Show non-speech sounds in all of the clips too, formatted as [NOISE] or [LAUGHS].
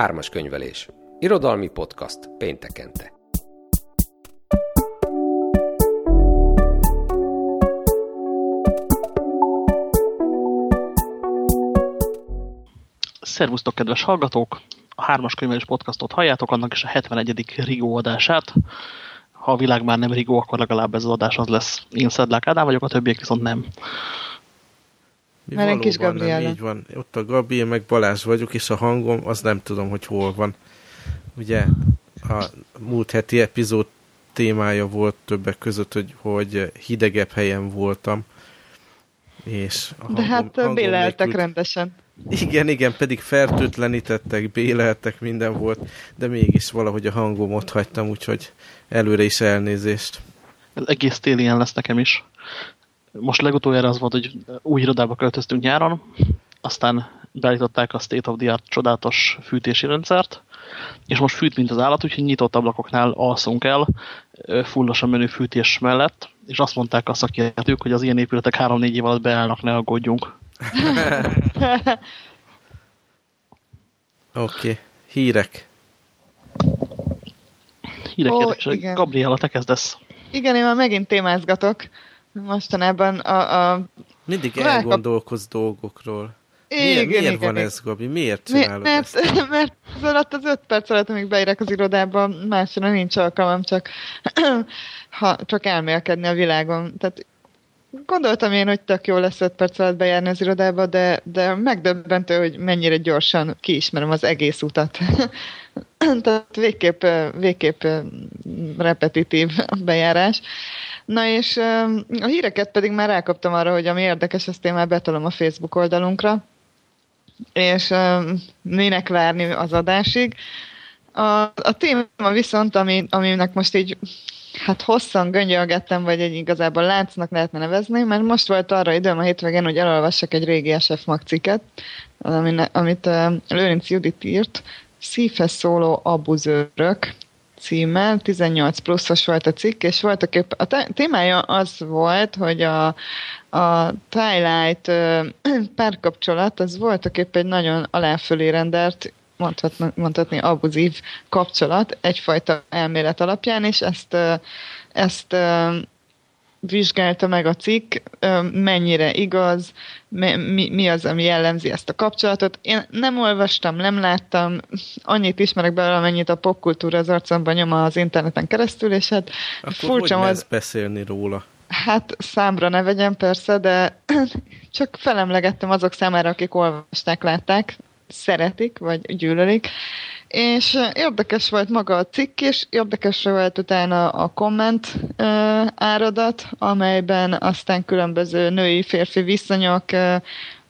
Ármas könyvelés. Irodalmi podcast péntekente. Szervusztok, kedves hallgatók! A Hármas könyvelés podcastot halljátok, annak is a 71. Rigó adását. Ha a világ már nem Rigó, akkor legalább ez az adás az lesz. Én Szedlák Ádám vagyok, a többiek viszont nem. Mert kis Gabriela. Nem, így van. Ott a Gabi, én meg Balázs vagyok, és a hangom, az nem tudom, hogy hol van. Ugye a múlt heti epizód témája volt többek között, hogy, hogy hidegebb helyen voltam. És a De hangom, hát béleltek nélkül... rendesen. Igen, igen, pedig fertőtlenítettek, béleltek, minden volt, de mégis valahogy a hangom ott hagytam, úgyhogy előre is elnézést. Egész tél ilyen lesz nekem is most legutoljára az volt, hogy új irodába költöztünk nyáron, aztán beállították a State of the Art csodálatos fűtési rendszert, és most fűt, mint az állat, úgyhogy nyitott ablakoknál alszunk el, fullosan menő fűtés mellett, és azt mondták a szakértők, hogy az ilyen épületek 3-4 év alatt beállnak, ne aggódjunk. [LAUGHS] Oké, okay. hírek. Hírek oh, Gabriela, te kezdesz. Igen, én már megint témázgatok mostanában a... a Mindig elgondolkoz dolgokról. Igen, miért, miért igen, van igen. ez, Gabi? Miért csinálod Mi, mert, ezt? [LAUGHS] Mert az alatt az öt perc alatt, amíg beérek az irodába, másra nincs alkalmam, csak, [CLEARS THROAT] ha, csak elmélkedni a világon. Tehát gondoltam én, hogy tök jó lesz öt perc alatt bejárni az irodába, de, de megdöbbentő, hogy mennyire gyorsan kiismerem az egész utat. [LAUGHS] Tehát végképp, végképp repetitív bejárás. Na és a híreket pedig már rákaptam arra, hogy ami érdekes, azt én már betolom a Facebook oldalunkra, és minek várni az adásig. A, a téma viszont, ami, aminek most így hát hosszan göngyölgettem, vagy egy igazából láncnak lehetne nevezni, mert most volt arra időm a hétvégén, hogy elolvassak egy régi SF Mag cikket, amit uh, Lőrinc Judit írt, szívhez szóló abuzőrök, címmel, 18 pluszos volt a cikk, és voltak épp, a témája az volt, hogy a, a Twilight [CLEARS THROAT] párkapcsolat, az voltak épp egy nagyon aláfölé rendelt mondhatni, mondhatni abuzív kapcsolat egyfajta elmélet alapján, és ezt, ezt vizsgálta meg a cikk, mennyire igaz, mi, mi az, ami jellemzi ezt a kapcsolatot. Én nem olvastam, nem láttam, annyit ismerek belőle, amennyit a popkultúra az arcomban nyoma az interneten keresztül, és hát Akkor furcsa hogy az... beszélni róla? Hát számra ne vegyem persze, de [CLEARS THROAT] csak felemlegettem azok számára, akik olvasták, látták, szeretik, vagy gyűlölik. És érdekes volt maga a cikk is, érdekes volt utána a komment áradat, amelyben aztán különböző női-férfi viszonyok,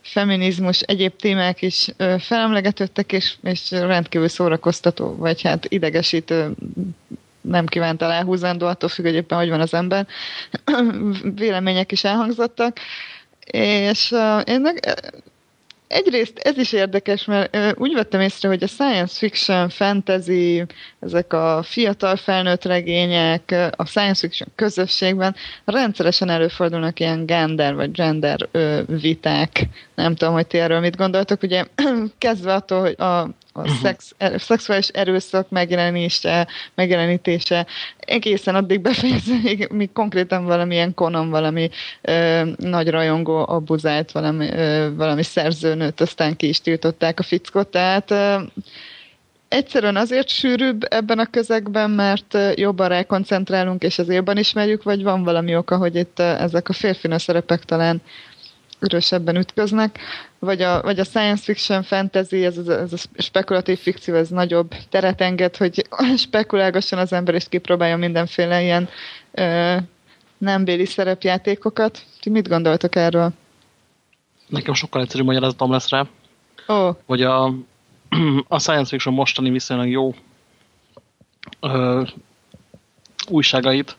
feminizmus, egyéb témák is felemlegetődtek, és, és rendkívül szórakoztató, vagy hát idegesítő nem kívánt aláhúzandó, attól függ, hogy éppen hogy van az ember. [CLEARS THROAT] Vélemények is elhangzottak. És uh, én egyrészt ez is érdekes, mert úgy vettem észre, hogy a science fiction, fantasy, ezek a fiatal felnőtt regények, a science fiction közösségben rendszeresen előfordulnak ilyen gender vagy gender viták. Nem tudom, hogy ti erről mit gondoltok. Ugye [CLEARS THROAT] kezdve attól, hogy a a uh-huh. szex, er, szexuális erőszak megjelenése, megjelenítése. Egészen addig befejeződik, míg konkrétan valamilyen konon, valami ö, nagy rajongó abuzált valami, ö, valami szerzőnőt, aztán ki is tiltották a fickot, tehát ö, egyszerűen azért sűrűbb ebben a közegben, mert jobban rákoncentrálunk, és azért jobban ismerjük, vagy van valami oka, hogy itt ezek a férfi szerepek talán erősebben ütköznek, vagy a, vagy a science fiction, fantasy, ez, ez, ez a spekulatív fikció, ez nagyobb teret enged, hogy [LAUGHS] spekulálgasson az ember, és kipróbálja mindenféle ilyen ö, nem béli szerepjátékokat. Ti mit gondoltok erről? Nekem sokkal egyszerűbb magyarázatom lesz rá. Oh. Hogy a, [CLEARS THROAT] a science fiction mostani viszonylag jó ö, újságait,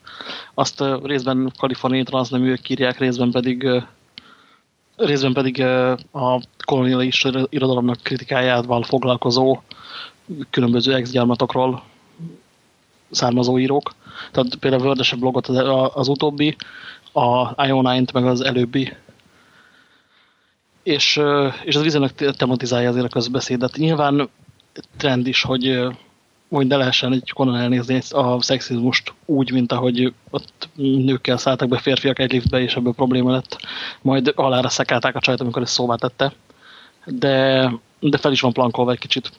azt részben kaliforniai transzneműek írják, részben pedig részben pedig a kolonialista irodalomnak kritikájával foglalkozó különböző ex-gyarmatokról származó írók. Tehát például Vördese blogot az, az utóbbi, a IO9-t meg az előbbi. És, és ez viszonylag tematizálja azért a közbeszédet. Nyilván trend is, hogy, hogy ne lehessen egy konon elnézni a szexizmust úgy, mint ahogy ott nőkkel szálltak be férfiak egy liftbe, és ebből probléma lett. Majd alára szekálták a csajt, amikor ezt szóvá tette. De, de fel is van plankolva egy kicsit.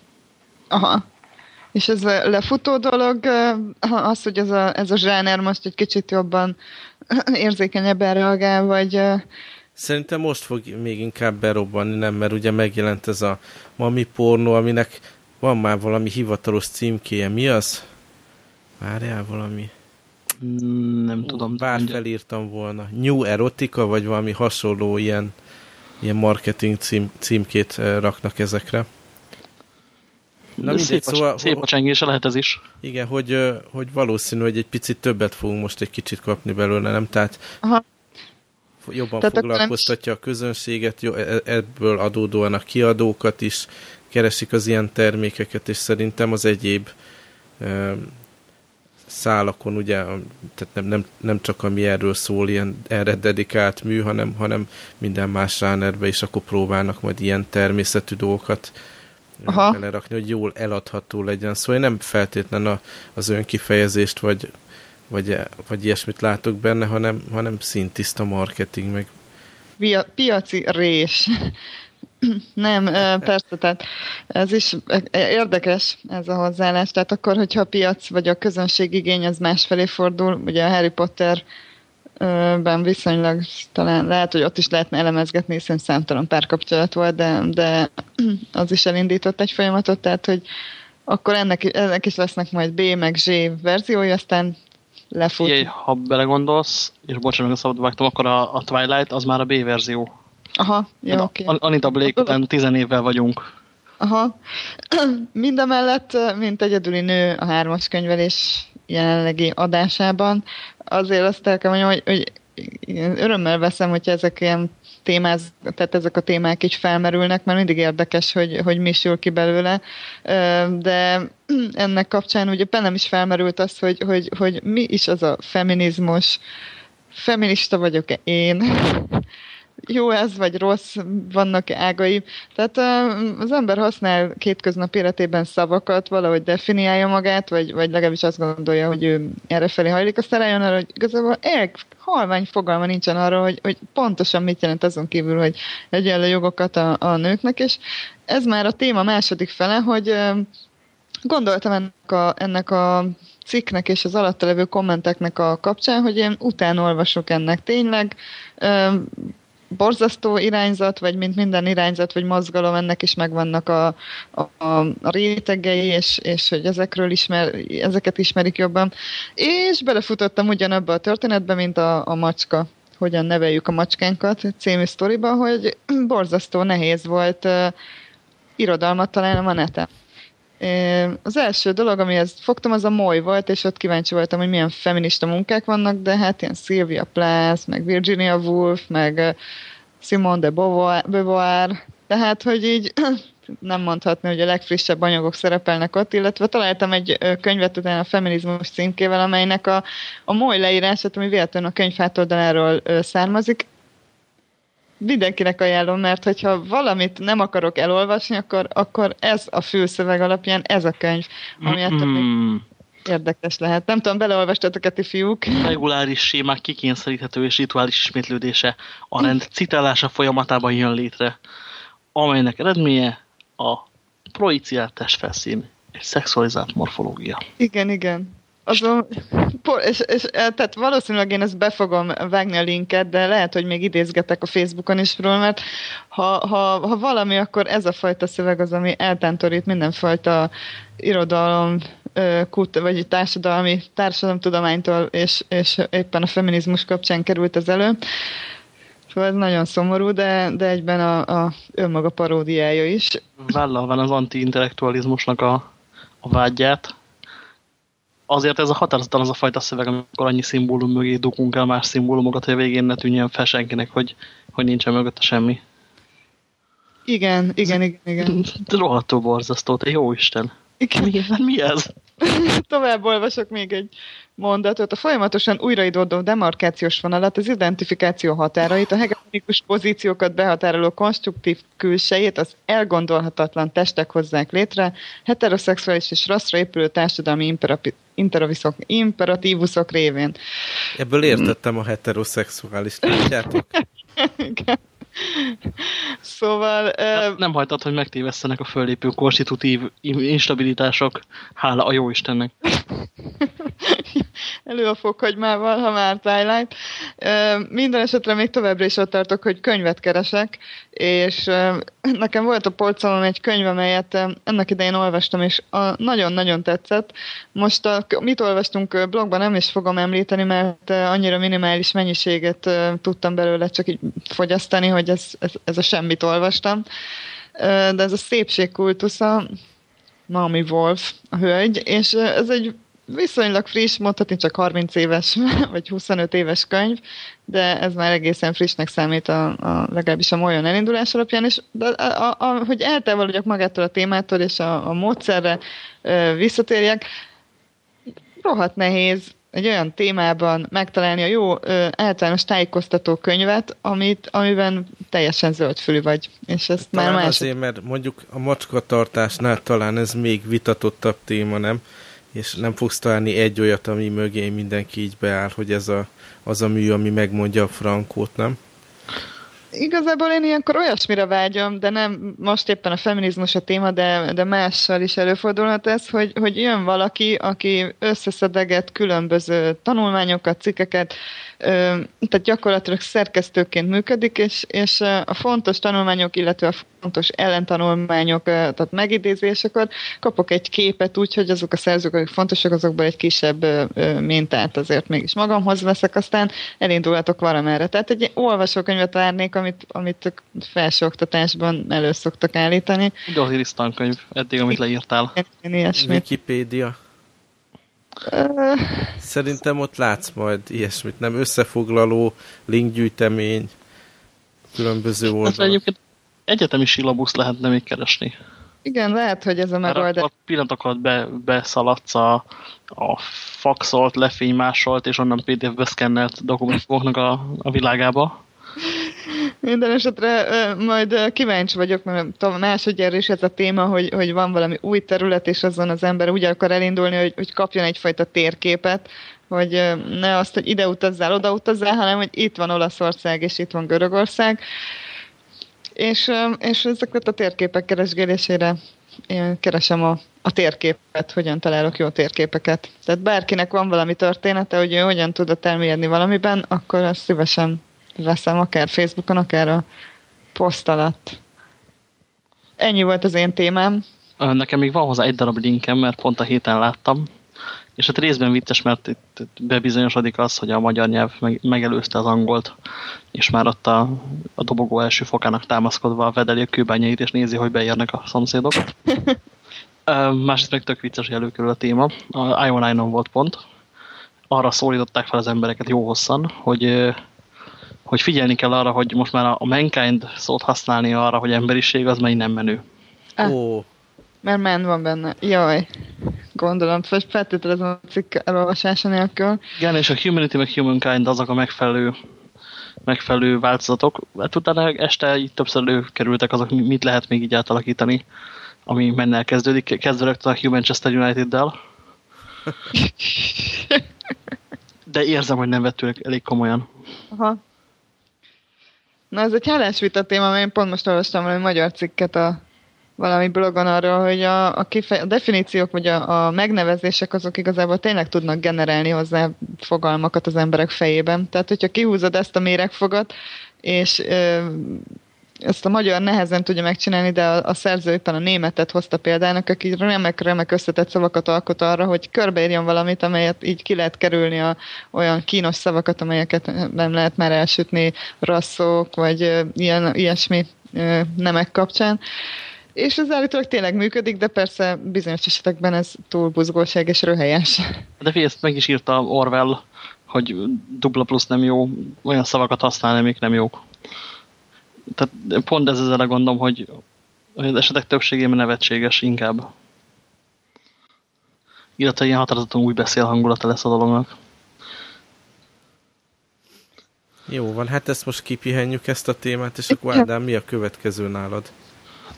Aha. És ez a lefutó dolog, az, hogy ez a, ez a zsáner most egy kicsit jobban érzékenyebben reagál, vagy... Szerintem most fog még inkább berobbanni, nem? Mert ugye megjelent ez a mami pornó, aminek van már valami hivatalos címkéje. Mi az? Várjál valami. Mm, nem tudom. Bár felírtam volna. New Erotica, vagy valami hasonló ilyen, ilyen marketing cím, címkét raknak ezekre. Na mindegy, szép, szóval, szép a csengése lehet ez is. Igen, hogy, hogy valószínű, hogy egy picit többet fogunk most egy kicsit kapni belőle, nem? Tehát Aha. jobban Tehát foglalkoztatja a közönséget, jó, e, ebből adódóan a kiadókat is, keresik az ilyen termékeket, és szerintem az egyéb e, szálakon, ugye, tehát nem, nem, nem csak ami erről szól, ilyen erre dedikált mű, hanem, hanem minden más ránerbe is akkor próbálnak majd ilyen természetű dolgokat Aha. belerakni, hogy jól eladható legyen. Szóval én nem feltétlen a, az önkifejezést vagy, vagy, vagy ilyesmit látok benne, hanem, hanem szintiszta marketing, meg Pia, piaci rés. Nem, persze, tehát ez is érdekes ez a hozzáállás. Tehát akkor, hogyha a piac vagy a közönség igény az másfelé fordul, ugye a Harry Potter ben viszonylag talán lehet, hogy ott is lehetne elemezgetni, hiszen számtalan párkapcsolat volt, de, de [CLEARS THROAT] az is elindított egy folyamatot, tehát hogy akkor ennek, ennek is lesznek majd B meg Z verziói, aztán lefut. Igen, ha belegondolsz, és bocsánat, a szabad vágtam, akkor a, a Twilight az már a B verzió. Aha, jó, hát oké. Anita Blake után tizen évvel vagyunk. Aha. [CLEARS THROAT] Mindemellett, mint egyedüli nő a hármas könyvelés jelenlegi adásában, azért azt el kell mondjam, hogy, hogy örömmel veszem, hogyha ezek ilyen témáz, tehát ezek a témák így felmerülnek, mert mindig érdekes, hogy, hogy mi sül ki belőle, de [CLEARS THROAT] ennek kapcsán ugye bennem is felmerült az, hogy, hogy, hogy mi is az a feminizmus, feminista vagyok -e én, jó ez, vagy rossz, vannak ágai. Tehát az ember használ kétköznap életében szavakat, valahogy definiálja magát, vagy, vagy legalábbis azt gondolja, hogy ő erre felé hajlik, aztán rájön arra, hogy igazából egy halvány fogalma nincsen arról, hogy, hogy pontosan mit jelent azon kívül, hogy egyenlő jogokat a, a nőknek, és ez már a téma második fele, hogy gondoltam ennek a, ennek a cikknek és az alatta levő kommenteknek a kapcsán, hogy én utána olvasok ennek tényleg, borzasztó irányzat, vagy mint minden irányzat, vagy mozgalom, ennek is megvannak a, a, a rétegei, és, és hogy ezekről ismer, ezeket ismerik jobban. És belefutottam ugyanabba a történetbe, mint a, a macska hogyan neveljük a macskánkat című sztoriba, hogy borzasztó nehéz volt uh, irodalmat találnom a neten. Az első dolog, amihez fogtam, az a moly volt, és ott kíváncsi voltam, hogy milyen feminista munkák vannak, de hát ilyen Sylvia Plath, meg Virginia Woolf, meg Simone de Beauvoir, tehát, hogy így [CLEARS THROAT] nem mondhatni, hogy a legfrissebb anyagok szerepelnek ott, illetve találtam egy könyvet utána a feminizmus címkével, amelynek a, a moly leírását, ami véletlenül a könyv hátoldaláról származik, mindenkinek ajánlom, mert hogyha valamit nem akarok elolvasni, akkor, akkor ez a főszöveg alapján ez a könyv, ami mm-hmm. érdekes lehet. Nem tudom, beleolvastatok-e ti fiúk? Reguláris sémák kikényszeríthető és rituális ismétlődése a rend citálása folyamatában jön létre, amelynek eredménye a projiciált testfelszín és szexualizált morfológia. Igen, igen. Azon, és, és, e, tehát valószínűleg én ezt be fogom vágni a linket, de lehet, hogy még idézgetek a Facebookon is róla, mert ha, ha, ha valami, akkor ez a fajta szöveg az, ami eltántorít mindenfajta irodalom, kut, vagy társadalmi, társadalomtudománytól, és, és éppen a feminizmus kapcsán került ez elő. Szóval ez nagyon szomorú, de, de egyben a, a önmaga paródiája is. Vállal van az anti-intellektualizmusnak a, a vágyát, azért ez a határozatlan az a fajta szöveg, amikor annyi szimbólum mögé dugunk el más szimbólumokat, hogy a végén ne tűnjön fel senkinek, hogy, hogy nincsen mögötte semmi. Igen, igen, igen, igen. [LAUGHS] Rohadtó borzasztó, te jó Isten. Igen. Mi, [LAUGHS] mi ez? [LAUGHS] tovább olvasok még egy mondatot. A folyamatosan újraidódó demarkációs vonalat, az identifikáció határait, a hegemonikus pozíciókat behatároló konstruktív külsejét az elgondolhatatlan testek hozzák létre, heteroszexuális és rasszra épülő társadalmi imperatívuszok révén. Ebből értettem a heteroszexuális, látjátok? [LAUGHS] [LAUGHS] Szóval... Hát nem hajtad, hogy megtévesztenek a föllépő konstitutív instabilitások, hála a jó Istennek. [LAUGHS] Elő a fokhagymával, ha már Twilight. Minden esetre még továbbra is ott tartok, hogy könyvet keresek, és nekem volt a polcomon egy könyv, amelyet ennek idején olvastam, és nagyon-nagyon tetszett. Most a, mit olvastunk blogban nem is fogom említeni, mert annyira minimális mennyiséget tudtam belőle csak így fogyasztani, hogy ez, ez, ez a semmit olvastam. De ez a szépségkultusza, Naomi Wolf, a hölgy, és ez egy viszonylag friss, mondhatni csak 30 éves, [LAUGHS] vagy 25 éves könyv, de ez már egészen frissnek számít a, a legalábbis a olyan elindulás alapján, és de a, a, a, hogy eltávolodjak magától a témától és a, a módszerre ö, visszatérjek, rohadt nehéz egy olyan témában megtalálni a jó ö, általános tájékoztató könyvet, amit, amiben teljesen zöldfülű vagy. És ezt talán már másod... azért, mert mondjuk a macskatartásnál talán ez még vitatottabb téma, nem? és nem fogsz találni egy olyat, ami mögé mindenki így beáll, hogy ez a, az a mű, ami megmondja a frankót, nem? Igazából én ilyenkor olyasmire vágyom, de nem most éppen a feminizmus a téma, de, de mással is előfordulhat ez, hogy, hogy jön valaki, aki összeszedeget különböző tanulmányokat, cikkeket, tehát gyakorlatilag szerkesztőként működik, és, és a fontos tanulmányok, illetve a fontos ellentanulmányok, tehát megidézésekor kapok egy képet úgy, hogy azok a szerzők, akik fontosak, azokból egy kisebb mintát azért mégis magamhoz veszek, aztán elindulhatok valamerre. Tehát egy olvasókönyvet várnék, amit, amit felsőoktatásban elő szoktak állítani. Irisz tankönyv, eddig, amit leírtál. Wikipédia. Szerintem ott látsz majd ilyesmit, nem összefoglaló, linkgyűjtemény, különböző oldalak. Hát egyébként egyetemi silabuszt lehetne még keresni. Igen, lehet, hogy ez a megoldás. A pillanatokat be, beszaladsz a, a faxolt, lefénymásolt és onnan PDF-be szkennelt dokumentumoknak a, a világába. Minden esetre majd kíváncsi vagyok, mert másodjára is ez a téma, hogy, hogy van valami új terület, és azon az ember úgy akar elindulni, hogy, hogy kapjon egyfajta térképet, hogy ne azt, hogy ide utazzál, oda utazzál, hanem hogy itt van Olaszország, és itt van Görögország. És, és ezeket a térképek keresgélésére én keresem a, a térképet, hogyan találok jó térképeket. Tehát bárkinek van valami története, hogy ő hogyan tudott elmélyedni valamiben, akkor azt szívesen veszem, akár Facebookon, akár a poszt alatt. Ennyi volt az én témám. Nekem még van hozzá egy darab linkem, mert pont a héten láttam, és hát részben vicces, mert itt bebizonyosodik az, hogy a magyar nyelv megelőzte az angolt, és már ott a, a dobogó első fokának támaszkodva vedeli a kőbányait, és nézi, hogy beérnek a szomszédok. [LAUGHS] Másrészt meg tök vicces, hogy előkerül a téma. A Ion volt pont. Arra szólították fel az embereket jó hosszan, hogy hogy figyelni kell arra, hogy most már a mankind szót használni arra, hogy emberiség, az már nem menő. Ah, oh. Mert men van benne. Jaj. Gondolom, vagy feltételezem a cikk elolvasása nélkül. Igen, és a humanity meg humankind azok a megfelelő megfelelő változatok. Hát utána este így többször előkerültek azok, mit lehet még így átalakítani, ami menne kezdődik. Kezdve rögtön a Manchester United-del. [LAUGHS] De érzem, hogy nem vettük elég komolyan. Aha. Na ez egy hálás vita téma, mert én pont most olvastam valami magyar cikket a valami blogon arról, hogy a, a, kifej, a definíciók vagy a, a megnevezések azok igazából tényleg tudnak generálni hozzá fogalmakat az emberek fejében. Tehát, hogyha kihúzod ezt a méregfogat, és ö, ezt a magyar nehezen tudja megcsinálni, de a, a szerző éppen a németet hozta példának, aki remek-remek összetett szavakat alkot arra, hogy körbeírjon valamit, amelyet így ki lehet kerülni a, olyan kínos szavakat, amelyeket nem lehet már elsütni rasszok, vagy ilyen, ilyesmi nemek kapcsán. És ez állítólag tényleg működik, de persze bizonyos esetekben ez túl buzgóság és röhelyes. De figyelj, ezt meg is írta Orwell, hogy dupla plusz nem jó, olyan szavakat használni, amik nem jók tehát pont ez ezzel a gondom, hogy az esetek többségében nevetséges inkább. illetve ilyen határozottan új beszél hangulata lesz a dolognak. Jó van, hát ezt most kipihenjük ezt a témát, és akkor Ádám, mi a következő nálad?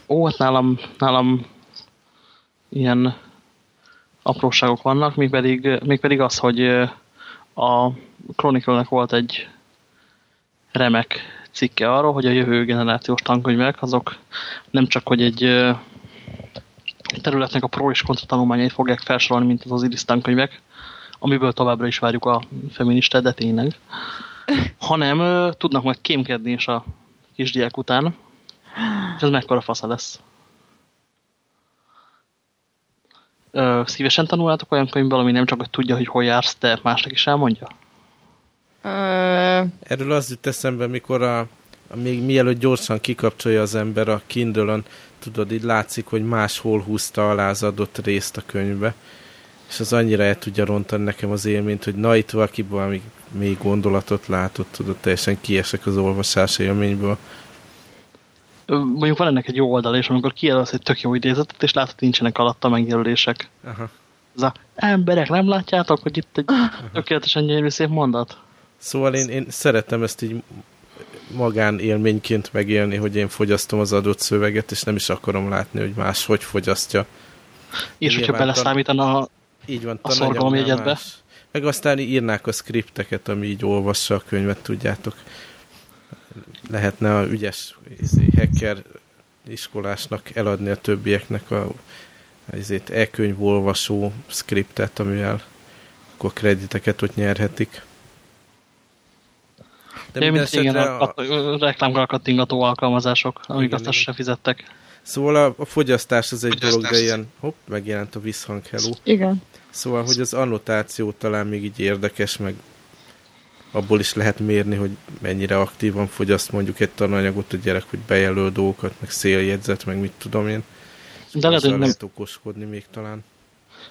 Ó, hát nálam, nálam ilyen apróságok vannak, még pedig, még pedig az, hogy a Chronicle-nek volt egy remek cikke arról, hogy a jövő generációs tankönyvek azok nem csak, hogy egy területnek a pro és kontra tanulmányait fogják felsorolni, mint az az Iris tankönyvek, amiből továbbra is várjuk a feminista, de tényleg, [LAUGHS] hanem tudnak majd kémkedni is a kisdiák után, és ez mekkora fasza lesz. Ö, szívesen tanuljátok olyan könyvből, ami nem csak hogy tudja, hogy hol jársz, de másnak is elmondja? Erről az jut eszembe, mikor a, a még mielőtt gyorsan kikapcsolja az ember a Kindle-on, tudod, így látszik, hogy máshol húzta alá az adott részt a könyvbe, és az annyira el tudja rontani nekem az élményt, hogy na itt valakiból még, még gondolatot látott, tudod, teljesen kiesek az olvasás élményből mondjuk van ennek egy jó oldal, és amikor kijelölsz egy tök jó idézetet, és látod, nincsenek alatta megjelölések. Aha. Ez a, emberek, nem látjátok, hogy itt egy [LAUGHS] tökéletesen gyönyörű szép mondat? Szóval én, én szeretem ezt így magánélményként megélni, hogy én fogyasztom az adott szöveget, és nem is akarom látni, hogy más hogy fogyasztja. És hogyha beleszámítana a, így van, a szorgalomjegyetbe? Meg aztán írnák a skripteket, ami így olvassa a könyvet, tudjátok lehetne a ügyes izé, hacker iskolásnak eladni a többieknek a ezért e-könyv olvasó skriptet, amivel akkor krediteket ott nyerhetik. De ja, mint igen, a, a, reklámkal kattingató alkalmazások, amik igen, azt se fizettek. Szóval a, a fogyasztás az egy dolog, de ilyen, hopp, megjelent a visszhang, hello. Igen. Szóval, hogy az annotáció talán még így érdekes, meg abból is lehet mérni, hogy mennyire aktívan fogyaszt mondjuk egy tananyagot a gyerek, hogy bejelöl dolgokat, meg széljegyzet, meg mit tudom én. De lehet, hogy nem... okoskodni még talán.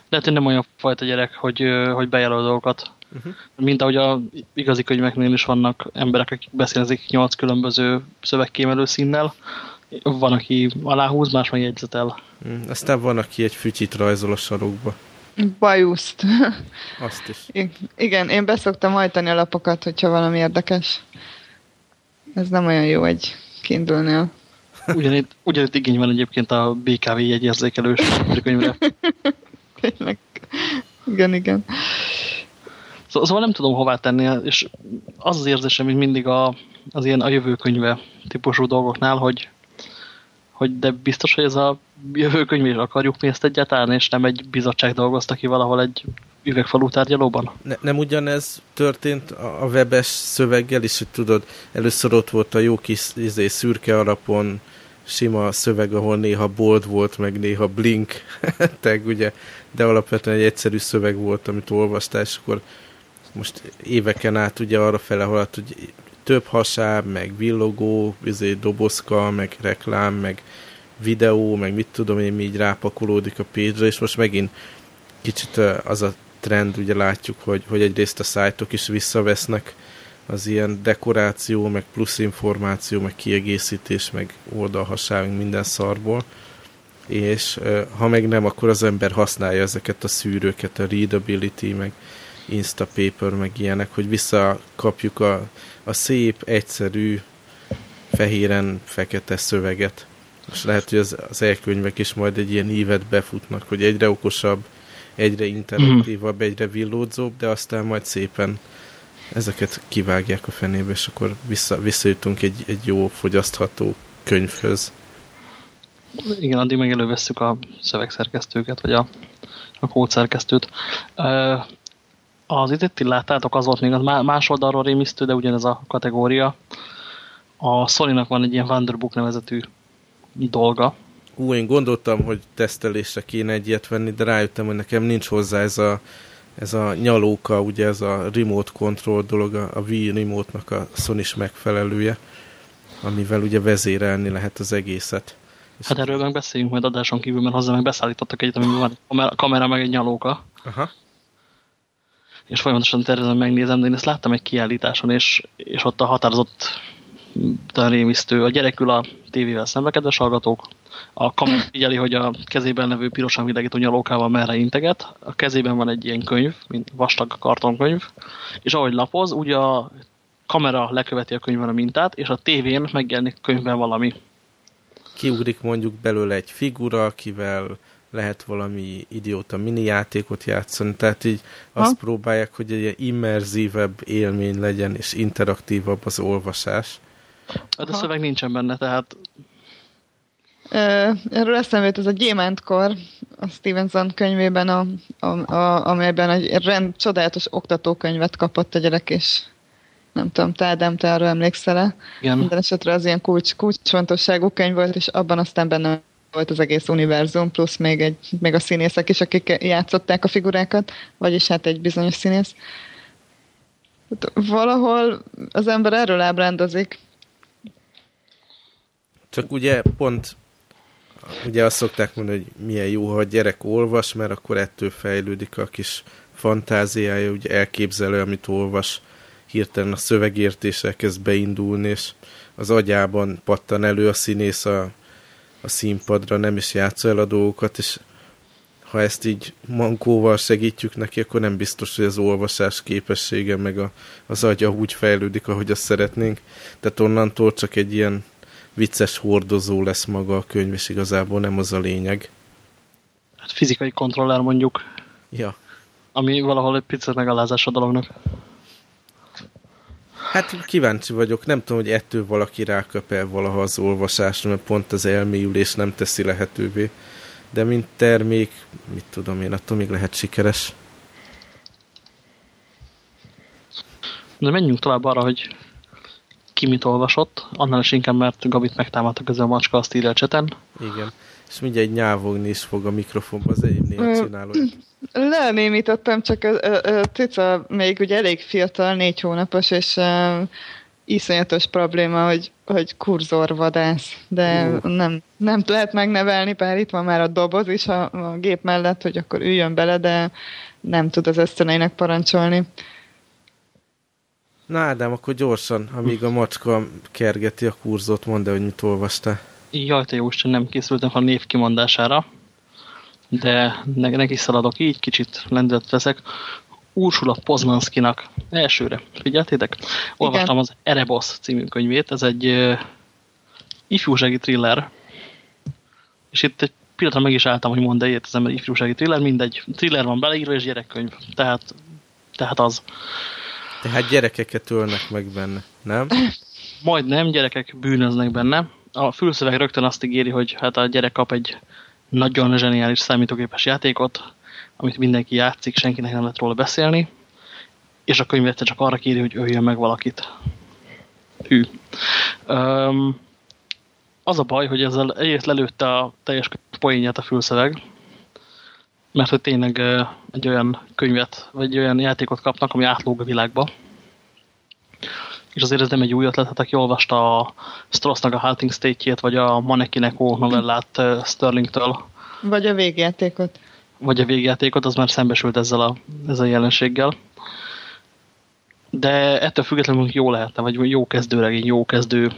Lehet, hogy nem olyan fajta gyerek, hogy, hogy bejelöl dolgokat. Uh-huh. Mint ahogy a igazi könyveknél is vannak emberek, akik beszélzik nyolc különböző szövegkémelő színnel. Van, aki aláhúz, más meg jegyzetel. Uh, aztán van, aki egy fütyit rajzol a sarokba. Bajuszt. [LAUGHS] Azt is. igen, én beszoktam hajtani a lapokat, hogyha valami érdekes. Ez nem olyan jó egy kindle Ugyanitt, ugyanitt igény van egyébként a BKV jegyérzékelős [LAUGHS] könyvre. Tényleg. Igen, igen. Szóval, szóval nem tudom hová tenni, és az az érzésem, mint mindig a, az ilyen a jövőkönyve típusú dolgoknál, hogy hogy de biztos, hogy ez a jövőkönyv is akarjuk mi ezt egyáltalán, és nem egy bizottság dolgozta ki valahol egy üvegfalú tárgyalóban? Ne, nem ugyanez történt a webes szöveggel is, hogy tudod, először ott volt a jó kis izé, szürke alapon sima szöveg, ahol néha bold volt, meg néha blink [LAUGHS] tag, ugye, de alapvetően egy egyszerű szöveg volt, amit olvastál, és akkor most éveken át ugye arra fele haladt, hogy több hasáb, meg villogó, izé, dobozka, meg reklám, meg videó, meg mit tudom én, mi így rápakolódik a page és most megint kicsit az a trend, ugye látjuk, hogy, hogy egyrészt a szájtok is visszavesznek az ilyen dekoráció, meg plusz információ, meg kiegészítés, meg oldalhaság, minden szarból. És ha meg nem, akkor az ember használja ezeket a szűrőket, a readability, meg Instapaper, meg ilyenek, hogy visszakapjuk a, a szép, egyszerű, fehéren fekete szöveget. És lehet, hogy az, az elkönyvek is majd egy ilyen ívet befutnak, hogy egyre okosabb, egyre interaktívabb, egyre villódzóbb, de aztán majd szépen ezeket kivágják a fenébe, és akkor vissza, visszajutunk egy, egy jó fogyasztható könyvhöz. Igen, addig meg elővesszük a szövegszerkesztőket, vagy a, a kódszerkesztőt. Az itt láttátok, az volt még az más oldalról rémisztő, de ugyanez a kategória. A sony van egy ilyen Wonderbook nevezetű dolga. Ú, én gondoltam, hogy tesztelésre kéne egy ilyet venni, de rájöttem, hogy nekem nincs hozzá ez a, ez a nyalóka, ugye ez a remote control dolog, a Wii remote-nak a sony megfelelője, amivel ugye vezérelni lehet az egészet. Hát erről meg beszéljünk majd adáson kívül, mert hozzá meg beszállítottak egyet, amiben van kamera, kamera meg egy nyalóka. Aha és folyamatosan tervezem, megnézem, de én ezt láttam egy kiállításon, és, és ott a határozott rémisztő, a gyerekül a tévével szembe, kedves hallgatók, A kamera [LAUGHS] figyeli, hogy a kezében levő pirosan világító nyalókával merre integet. A kezében van egy ilyen könyv, mint vastag kartonkönyv, és ahogy lapoz, úgy a kamera leköveti a könyvben a mintát, és a tévén megjelenik könyvben valami. Kiugrik mondjuk belőle egy figura, akivel lehet valami idióta mini játékot játszani, tehát így azt ha? próbálják, hogy egy ilyen immerzívebb élmény legyen, és interaktívabb az olvasás. Hát a szöveg nincsen benne, tehát... Erről eszembe jut ez a Gyémántkor, a Stevenson könyvében, a, a, a, amelyben egy rend, csodálatos oktatókönyvet kapott a gyerek, és nem tudom, te Ádám, te arra emlékszel-e? Igen. Minden esetre az ilyen kulcs, kulcsfontosságú könyv volt, és abban aztán benne volt az egész univerzum, plusz még, egy, még a színészek is, akik játszották a figurákat, vagyis hát egy bizonyos színész. Hát valahol az ember erről ábrándozik. Csak ugye pont ugye azt szokták mondani, hogy milyen jó, ha a gyerek olvas, mert akkor ettől fejlődik a kis fantáziája, ugye elképzelő, amit olvas, hirtelen a szövegértése kezd beindulni, és az agyában pattan elő a színész a a színpadra, nem is játsza el a dolgokat, és ha ezt így mankóval segítjük neki, akkor nem biztos, hogy az olvasás képessége meg a, az agya úgy fejlődik, ahogy azt szeretnénk. Tehát onnantól csak egy ilyen vicces hordozó lesz maga a könyv, és igazából nem az a lényeg. Hát fizikai kontroller mondjuk. Ja. Ami valahol egy picit megalázás a dolognak. Hát kíváncsi vagyok, nem tudom, hogy ettől valaki rákap el valaha az olvasásra, mert pont az elmélyülés nem teszi lehetővé. De mint termék, mit tudom én, attól még lehet sikeres. De menjünk tovább arra, hogy ki mit olvasott, annál is inkább, mert Gabit megtámadtak ezzel a macska, azt írja a cseten. Igen, és mindjárt nyávogni is fog a mikrofonba, az egyébnél csinálod. Lenémítottam, csak a, a, a cica még ugye elég fiatal, négy hónapos, és iszonyatos probléma, hogy, hogy kurzorvadász, de uh. nem, nem lehet megnevelni, pár itt van már a doboz is a, a gép mellett, hogy akkor üljön bele, de nem tud az ösztöneinek parancsolni. Na Ádám, akkor gyorsan, amíg a macska kergeti a kurzot, mondd el, hogy mit olvastál. Jaj, te jó Isten, nem készültem a név kimondására de ne, neki szaladok így, kicsit lendület veszek. Ursula Pozmanskinak elsőre, figyeltétek? Olvastam az Erebos című könyvét, ez egy uh, ifjúsági thriller, és itt egy pillanatra meg is álltam, hogy mondd ilyet, ez ember ifjúsági thriller, mindegy, thriller van beleírva, és gyerekkönyv, tehát, tehát az. Tehát gyerekeket ölnek meg benne, nem? [CLEARS THROAT] Majd nem, gyerekek bűnöznek benne. A fülszöveg rögtön azt ígéri, hogy hát a gyerek kap egy nagyon zseniális számítógépes játékot, amit mindenki játszik, senkinek nem lehet róla beszélni, és a könyv csak arra kéri, hogy öljön meg valakit. Hű. Um, az a baj, hogy ezzel egyrészt lelőtte a teljes poénját a fülszöveg, mert hogy tényleg egy olyan könyvet, vagy egy olyan játékot kapnak, ami átlóg a világba. És azért ez nem egy új ötlet, hát aki olvasta a Strossnak a Halting State-jét, vagy a Manekineko novellát Sterlingtől. Vagy a végjátékot. Vagy a végjátékot, az már szembesült ezzel a, ezzel a jelenséggel. De ettől függetlenül jó lehetne, vagy jó kezdőregény, jó kezdő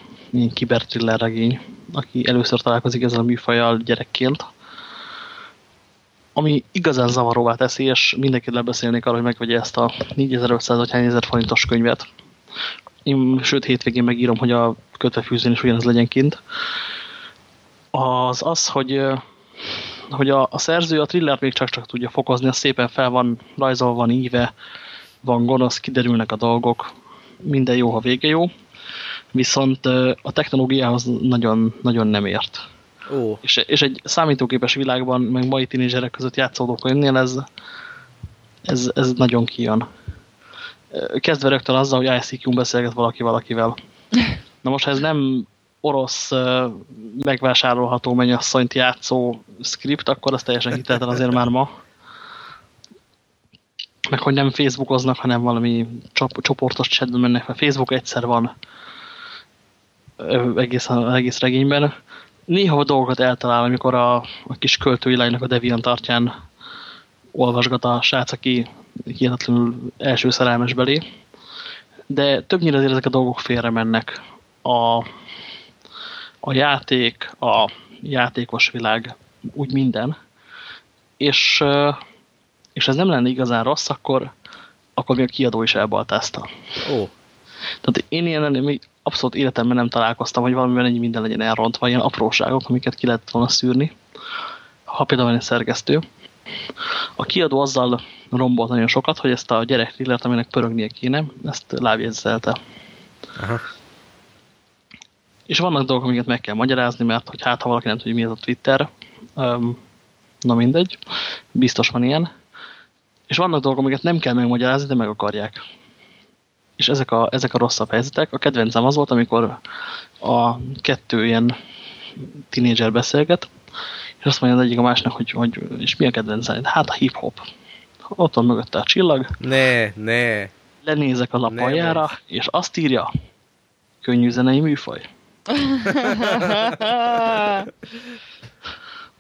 kibertriller regény, aki először találkozik ezzel a műfajjal gyerekként. Ami igazán zavaróvá teszi, és mindenkit lebeszélnék arra, hogy megvegye ezt a 4500 vagy hány ezer forintos könyvet, én, sőt hétvégén megírom, hogy a kötvefűzén is ugyanez legyen kint, az az, hogy, hogy a, a szerző a thrillert még csak-csak tudja fokozni, az szépen fel van rajzolva, van íve, van gonosz, kiderülnek a dolgok, minden jó, ha vége jó, viszont a technológiához nagyon, nagyon nem ért. Ó. És, és egy számítógépes világban, meg mai tínézserek között játszódó könyvnél ez, ez, ez nagyon kijön kezdve rögtön azzal, hogy ICQ-n beszélget valaki valakivel. Na most, ha ez nem orosz megvásárolható mennyasszonyt játszó script, akkor az teljesen hitelten azért már ma. Meg hogy nem Facebookoznak, hanem valami csoportos chatben mennek, mert Facebook egyszer van egész, egész regényben. Néha a dolgokat eltalál, amikor a, a kis költői lánynak a Deviant tartján olvasgat a srác, aki hihetetlenül első szerelmes belé. De többnyire azért ezek a dolgok félre mennek. A, a játék, a játékos világ, úgy minden. És, és ez nem lenne igazán rossz, akkor, akkor még a kiadó is elbaltázta. Ó. Tehát én ilyen abszolút életemben nem találkoztam, hogy valamiben ennyi minden legyen elrontva, ilyen apróságok, amiket ki lehet volna szűrni. Ha például egy szerkesztő. A kiadó azzal rombolt nagyon sokat, hogy ezt a gyerek thrillert, aminek pörögnie kéne, ezt lábjegyzelte. Aha. És vannak dolgok, amiket meg kell magyarázni, mert hogy hát, ha valaki nem tudja, mi ez a Twitter, um, na mindegy, biztos van ilyen. És vannak dolgok, amiket nem kell megmagyarázni, de meg akarják. És ezek a, ezek a rosszabb helyzetek. A kedvencem az volt, amikor a kettő ilyen tinédzser beszélget, és azt mondja az egyik a másnak, hogy, hogy és mi a kedvencem? Hát a hip-hop. Ott van mögötte a csillag. Ne, ne. Lenézek a lapaljára, és azt írja, könnyű zenei műfaj. [LAUGHS]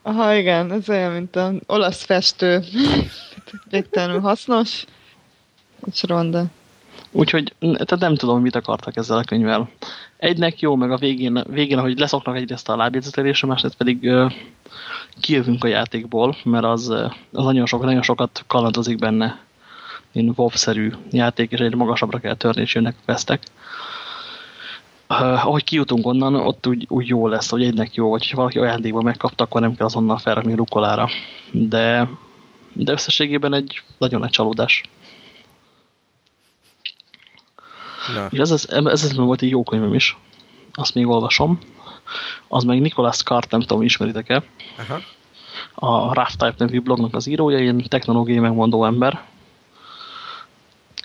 Aha, igen, ez olyan, mint az olasz festő. [LAUGHS] Végtelenül hasznos, és ronda. Úgyhogy tehát nem tudom, mit akartak ezzel a könyvvel. Egynek jó, meg a végén, végén ahogy leszoknak egyrészt a lábjegyzetelésre, másrészt pedig uh, kijövünk a játékból, mert az, az nagyon, sok, nagyon sokat kalandozik benne. Én WoW-szerű játék, és egy magasabbra kell törni, és jönnek vesztek uh, ahogy kijutunk onnan, ott úgy, úgy jó lesz, hogy egynek jó, vagy ha valaki ajándékban megkapta, akkor nem kell azonnal felrakni rukolára. De, de összességében egy nagyon nagy csalódás. Na. És ez, ez, ez, ez volt egy jó könyvem is. Azt még olvasom. Az meg Nicholas Cart, nem tudom, ismeritek-e. A Rough Type nevű blognak az írója, ilyen technológiai megmondó ember.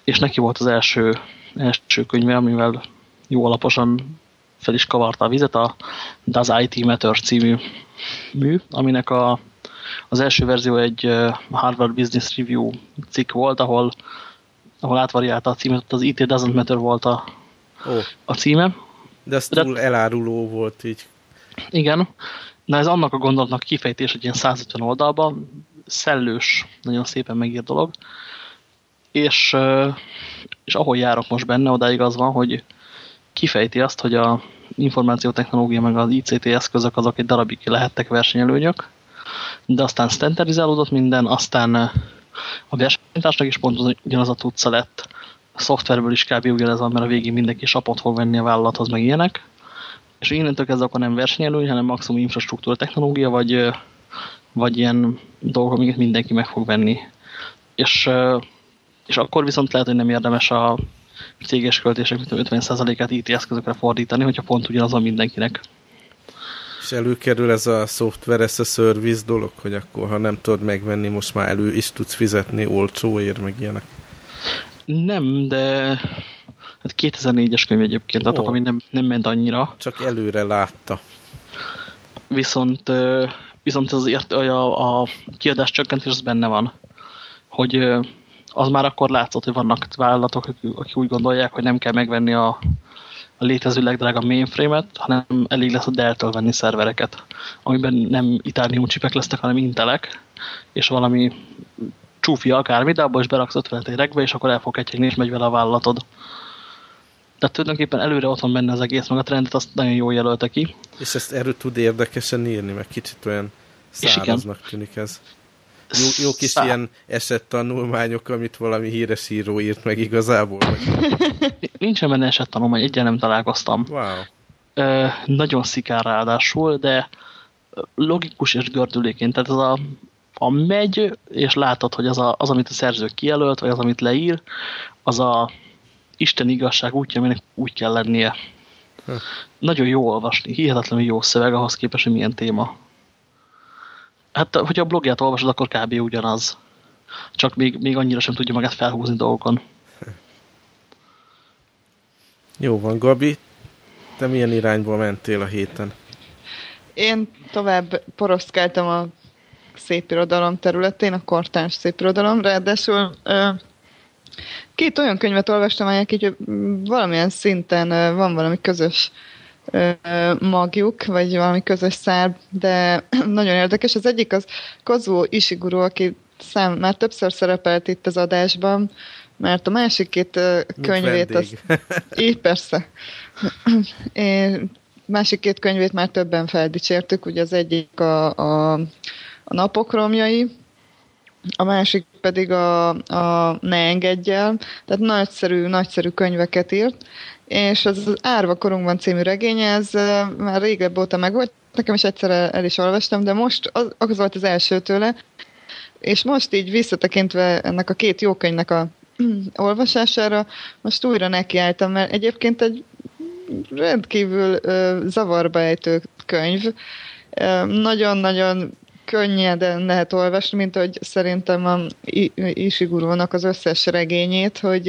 És neki volt az első, első könyve, amivel jó alaposan fel is kavarta a vizet, a Does IT Matter című mű, aminek a, az első verzió egy Harvard Business Review cikk volt, ahol, ahol átvariálta a címet, az IT Doesn't Matter volt a, oh. a címe. De ez túl De, eláruló volt így. Igen. Na ez annak a gondolatnak kifejtés, hogy ilyen 150 oldalban, szellős, nagyon szépen megírt dolog, és, és ahol járok most benne, odáig az van, hogy kifejti azt, hogy a információtechnológia meg az ICT eszközök azok egy darabig lehettek versenyelőnyök, de aztán standardizálódott minden, aztán a versenytársnak is pont ugyanaz a tudca lett, a szoftverből is kb. ugyanez van, mert a végén mindenki sapot fog venni a vállalathoz, meg ilyenek. És innentől kezdve akkor nem versenyelőny, hanem maximum infrastruktúra technológia, vagy, vagy ilyen dolgok, amiket mindenki meg fog venni. És, és akkor viszont lehet, hogy nem érdemes a céges költések 50%-át IT eszközökre fordítani, hogyha pont ugyanaz van mindenkinek. És előkerül ez a software as a service dolog, hogy akkor ha nem tudod megvenni, most már elő is tudsz fizetni olcsóért, meg ilyenek. Nem, de hát 2004-es könyv egyébként, tehát ami nem, nem ment annyira. Csak előre látta. Viszont, viszont azért a, a kiadás csökkentés az benne van, hogy az már akkor látszott, hogy vannak vállalatok, akik úgy gondolják, hogy nem kell megvenni a, a létező legdrágább mainframe-et, hanem elég lesz a Dell-től venni szervereket, amiben nem Itanium csipek lesznek, hanem Intelek, és valami csúfia akármi, de abban is beraksz 50 egy regbe, és akkor el fog ketyegni, és megy vele a vállalatod. Tehát tulajdonképpen előre ott van benne az egész, meg a trendet azt nagyon jól jelölte ki. És ezt erről tud érdekesen írni, meg kicsit olyan száraznak tűnik ez. Jó, jó kis Szá... ilyen esettanulmányok, amit valami híres író írt meg igazából? [LAUGHS] Nincsen benne esettanulmány, egyen nem találkoztam. Wow. Ö, nagyon szikár ráadásul, de logikus és gördüléként. Tehát az a, a megy, és látod, hogy az, a, az, amit a szerző kijelölt, vagy az, amit leír, az a Isten igazság útja, aminek úgy kell lennie. Hm. Nagyon jó olvasni, hihetetlenül jó szöveg ahhoz képest, hogy milyen téma. Hát, hogyha a blogját olvasod, akkor kb. ugyanaz. Csak még, még annyira sem tudja magát felhúzni dolgokon. Jó van, Gabi. Te milyen irányból mentél a héten? Én tovább poroszkáltam a szépirodalom területén, a kortárs szépirodalom, ráadásul két olyan könyvet olvastam, amelyek így valamilyen szinten van valami közös magjuk, vagy valami közös szár, de [CLEARS THROAT] nagyon érdekes. Az egyik az Kazuo Ishiguro, aki szám, már többször szerepelt itt az adásban, mert a másik két könyvét az... Így persze. [CLEARS THROAT] Én másik két könyvét már többen feldicsértük, ugye az egyik a, a, a napok romjai, a másik pedig a, a Ne engedj el, tehát nagyszerű, nagyszerű könyveket írt, és az, az Árva korunkban című regény, ez már régebb óta megvolt, nekem is egyszer el is olvastam, de most az, az volt az első tőle, és most így visszatekintve ennek a két jó könyvnek a [CLEARS THROAT] olvasására, most újra nekiálltam, mert egyébként egy rendkívül ö, zavarba ejtő könyv. Nagyon-nagyon könnyeden lehet olvasni, mint hogy szerintem a Ishigurónak az összes regényét, hogy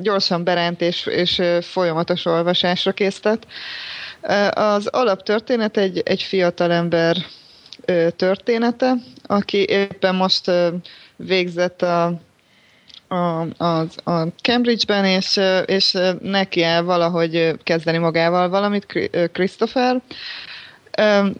gyorsan berent és, és folyamatos olvasásra késztet. Az alaptörténet egy, egy fiatalember története, aki éppen most végzett a, a, a, a Cambridge-ben, és, és neki el valahogy kezdeni magával valamit, Christopher.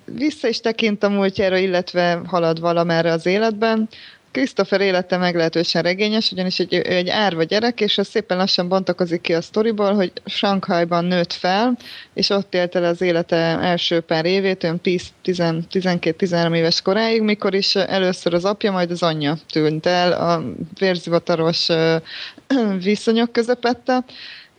Vissza is tekint a múltjára, illetve halad valamerre az életben, Christopher élete meglehetősen regényes, ugyanis egy, egy árva gyerek, és az szépen lassan bontakozik ki a sztoriból, hogy Sankhajban nőtt fel, és ott élte el az élete első pár évét, olyan 12-13 éves koráig, mikor is először az apja, majd az anyja tűnt el a vérzivataros viszonyok közepette,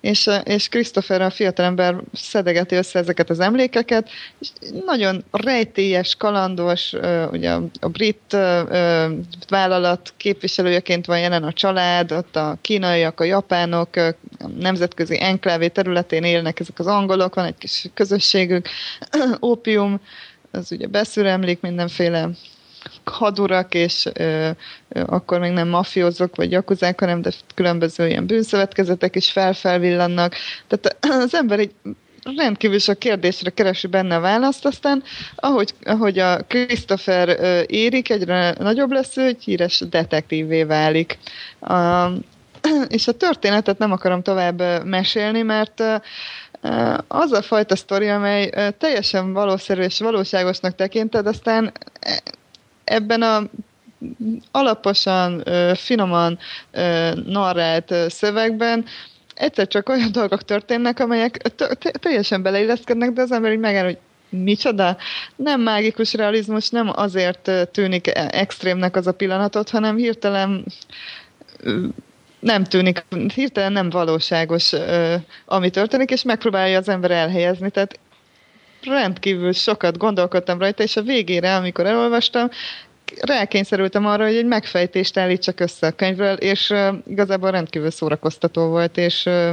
és, és Christopher a fiatalember szedegeti össze ezeket az emlékeket, és nagyon rejtélyes, kalandos, ugye a brit vállalat képviselőjeként van jelen a család, ott a kínaiak, a japánok, a nemzetközi enklávé területén élnek ezek az angolok, van egy kis közösségük, [CLEARS THROAT] ópium, az ugye beszűremlik mindenféle hadurak, és ö, ö, akkor még nem mafiózok vagy jakuzák, hanem de különböző ilyen bűnszövetkezetek is felfelvillannak. Tehát az ember egy rendkívül sok kérdésre keresi benne a választ, aztán ahogy, ahogy a Christopher érik, egyre nagyobb lesz ő, egy híres detektívvé válik. A, és a történetet nem akarom tovább mesélni, mert az a fajta sztori, amely teljesen valószerű és valóságosnak tekinted, aztán ebben a alaposan, finoman narrált szövegben egyszer csak olyan [LAUGHS] dolgok történnek, amelyek teljesen beleilleszkednek, de az ember így megáll, hogy micsoda? Nem mágikus realizmus, nem azért tűnik e, extrémnek az a pillanatot, hanem hirtelen nem tűnik, hirtelen nem valóságos, ami történik, és megpróbálja az ember elhelyezni. Tehát rendkívül sokat gondolkodtam rajta, és a végére, amikor elolvastam, rákényszerültem arra, hogy egy megfejtést állítsak össze a könyvről, és uh, igazából rendkívül szórakoztató volt, és uh,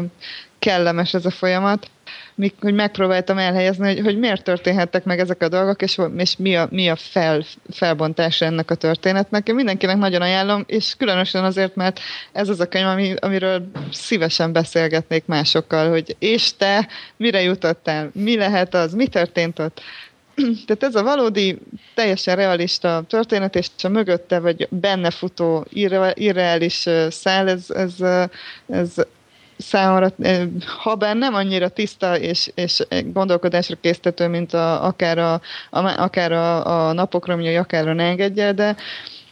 kellemes ez a folyamat, mik, hogy megpróbáltam elhelyezni, hogy, hogy miért történhettek meg ezek a dolgok, és, és mi a, mi a fel, felbontása ennek a történetnek. Én mindenkinek nagyon ajánlom, és különösen azért, mert ez az a könyv, ami, amiről szívesen beszélgetnék másokkal, hogy és te mire jutottál, mi lehet az, mi történt ott, [CLEARS THROAT] tehát ez a valódi, teljesen realista történet, és a mögötte vagy benne futó irreális szál, ez, ez, ez számomra, ha bár nem annyira tiszta és, és gondolkodásra késztető, mint a, akár, a, a, akár a, a napokra, vagy akár a engedje, de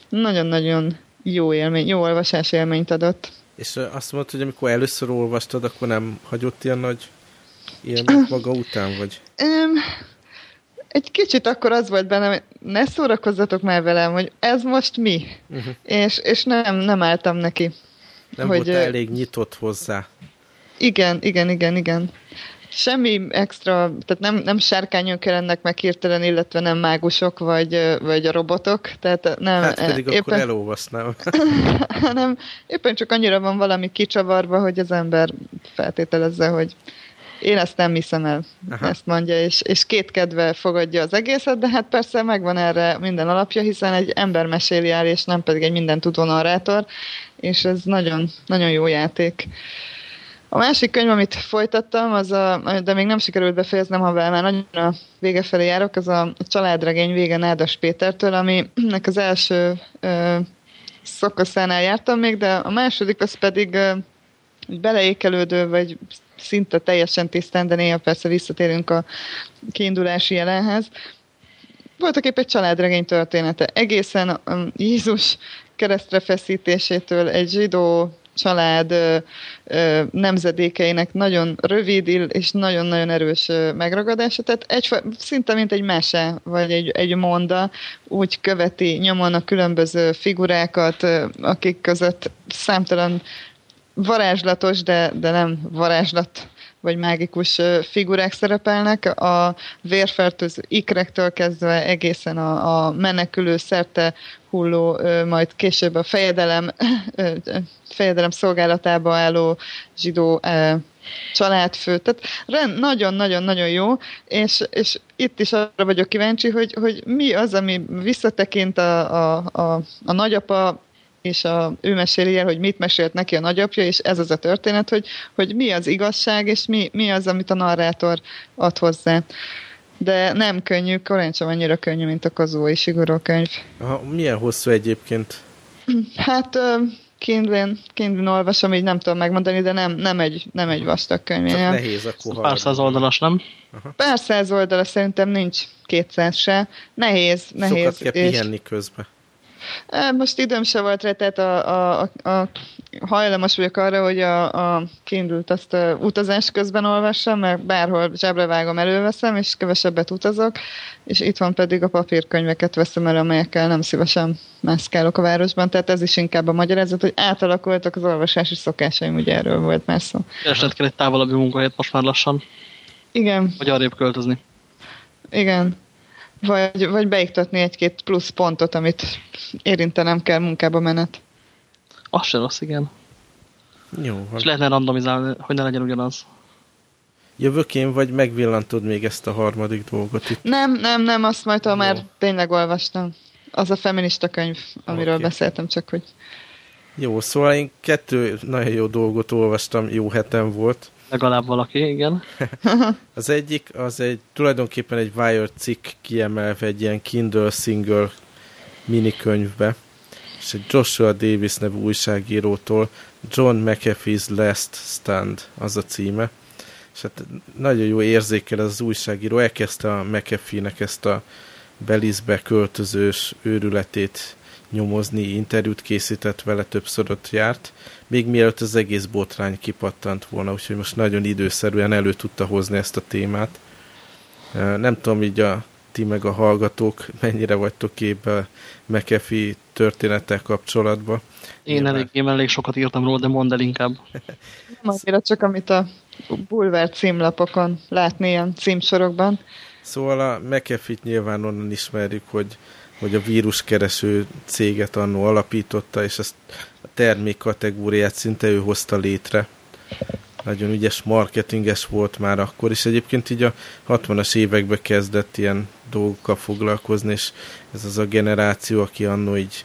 nagyon-nagyon jó élmény, jó olvasás élményt adott. És azt mondtad, hogy amikor először olvastad, akkor nem hagyott ilyen nagy ilyen [CLEARS THROAT] maga után, vagy? Um, egy kicsit akkor az volt bennem, hogy ne szórakozzatok már velem, hogy ez most mi. Uh-huh. És, és nem, nem álltam neki. Nem hogy, volt elég nyitott hozzá. Igen, igen, igen, igen. Semmi extra, tehát nem, nem sárkányok jelennek meg hirtelen, illetve nem mágusok, vagy, vagy a robotok. Tehát nem, hát pedig éppen, akkor elolvasznám. hanem [LAUGHS] éppen csak annyira van valami kicsavarva, hogy az ember feltételezze, hogy én ezt nem hiszem el, Aha. ezt mondja, és, és két kedve fogadja az egészet, de hát persze megvan erre minden alapja, hiszen egy ember meséli el, és nem pedig egy minden tudó narrátor, és ez nagyon, nagyon jó játék. A másik könyv, amit folytattam, az a, de még nem sikerült befejeznem, ha már nagyon a vége felé járok, az a családregény vége Nádas Pétertől, aminek az első ö, szakaszánál jártam még, de a második az pedig ö, beleékelődő, vagy szinte teljesen tisztán, de néha persze visszatérünk a kiindulási jelenhez. Voltak épp egy családregény története. Egészen um, Jézus keresztre feszítésétől egy zsidó család nemzedékeinek nagyon rövid és nagyon-nagyon erős megragadása, tehát egy, szinte mint egy mese, vagy egy, egy monda, úgy követi nyomon a különböző figurákat, akik között számtalan varázslatos, de, de nem varázslat vagy mágikus figurák szerepelnek, a vérfertőző ikrektől kezdve egészen a, a menekülő szerte hulló, majd később a fejedelem, fejedelem szolgálatába álló zsidó családfő. Tehát nagyon-nagyon-nagyon jó, és, és itt is arra vagyok kíváncsi, hogy, hogy mi az, ami visszatekint a, a, a, a nagyapa és a, ő meséli el, hogy mit mesélt neki a nagyapja, és ez az a történet, hogy, hogy mi az igazság, és mi, mi az, amit a narrátor ad hozzá. De nem könnyű, korán sem annyira könnyű, mint a Kazuo és Igoro könyv. Aha, milyen hosszú egyébként? Hát Kindlen, Kindlen olvasom, így nem tudom megmondani, de nem, nem, egy, nem egy vastag könyv. Csak nehéz akkor Pár száz oldalas, nem? Aha. Pár száz oldalas szerintem nincs kétszáz se. Nehéz, nehéz. Sokat kell és... pihenni közben. Most időm se volt rá, tehát a, a, a, a hajlamos vagyok arra, hogy a, a kiindult azt a utazás közben olvassam, mert bárhol zsebre vágom, előveszem, és kevesebbet utazok, és itt van pedig a papírkönyveket veszem elő, amelyekkel nem szívesen mászkálok a városban, tehát ez is inkább a magyarázat, hogy átalakultak az olvasási szokásaim, ugye erről volt már szó. Keresned kell egy távolabbi munkahelyet most már lassan. Igen. Vagy arrébb költözni. Igen. Vagy, vagy beiktatni egy-két plusz pontot, amit érintenem kell munkába menet. Az se rossz, igen. Jó. És lehetne randomizálni, hogy ne legyen ugyanaz. Jövök én, vagy megvillantod még ezt a harmadik dolgot itt? Nem, nem, nem, azt majd, ha már tényleg olvastam. Az a feminista könyv, amiről okay. beszéltem, csak hogy... Jó, szóval én kettő nagyon jó dolgot olvastam, jó hetem volt. Legalább valaki, igen. [LAUGHS] az egyik, az egy tulajdonképpen egy Wired cikk kiemelve egy ilyen Kindle single minikönyvbe, és egy Joshua Davis nevű újságírótól John McAfee's Last Stand az a címe. És hát nagyon jó érzékel az újságíró, elkezdte a McAfee-nek ezt a Belizbe költözős őrületét nyomozni, interjút készített vele, többször ott járt, még mielőtt az egész botrány kipattant volna, úgyhogy most nagyon időszerűen elő tudta hozni ezt a témát. Nem tudom, így a ti meg a hallgatók mennyire vagytok képbe McAfee történettel kapcsolatban. Én elég, én elég sokat írtam róla, de mondd el inkább. [LAUGHS] Annyira csak, amit a bulvár címlapokon látni ilyen címsorokban. Szóval a McAfee-t nyilván onnan ismerjük, hogy hogy a víruskereső céget annó alapította, és ezt a termék kategóriát szinte ő hozta létre. Nagyon ügyes marketinges volt már akkor, és egyébként így a 60-as években kezdett ilyen dolgokkal foglalkozni, és ez az a generáció, aki annó így